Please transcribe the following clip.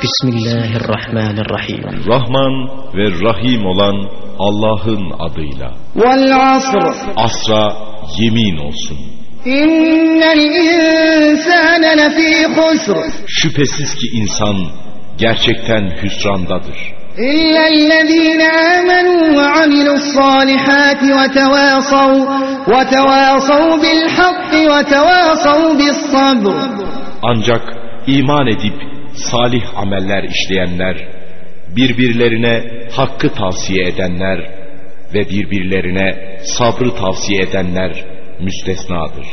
Bismillahirrahmanirrahim. Rahman ve Rahim olan Allah'ın adıyla. Vel asr. Asra yemin olsun. İnnel insane lefî husr. Şüphesiz ki insan gerçekten hüsrandadır. İllellezîne âmenû ve amilussâlihâti ve tevâsav ve tevâsav bilhakki ve tevâsav bis sabr. Ancak iman edip salih ameller işleyenler, birbirlerine hakkı tavsiye edenler ve birbirlerine sabrı tavsiye edenler müstesnadır.